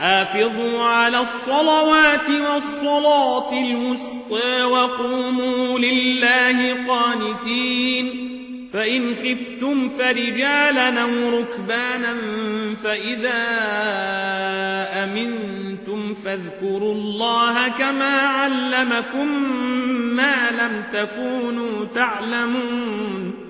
حافظوا على الصلوات والصلاة الوسطى وقوموا لله قانتين. فإن خفتم فرجالا أو ركبانا فإذا أمنتم فاذكروا الله كما علمكم ما لم تكونوا تعلمون.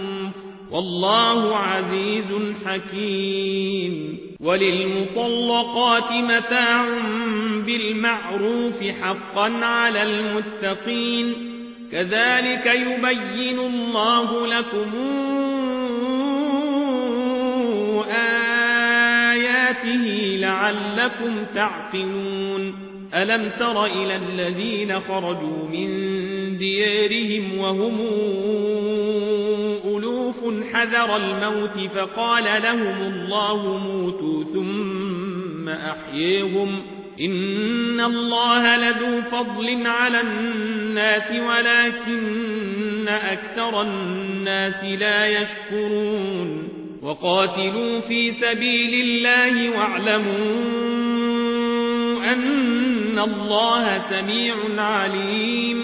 والله عزيز حكيم. وللمطلقات متاع بالمعروف حقا على المتقين. كذلك يبين الله لكم آياته لعلكم تعقلون. ألم تر إلى الذين خرجوا من ديارهم وهم حذر الموت فقال لهم الله موتوا ثم أحييهم. إن الله لذو فضل على الناس ولكن أكثر الناس لا يشكرون. وقاتلوا في سبيل الله واعلموا أن الله سميع عليم.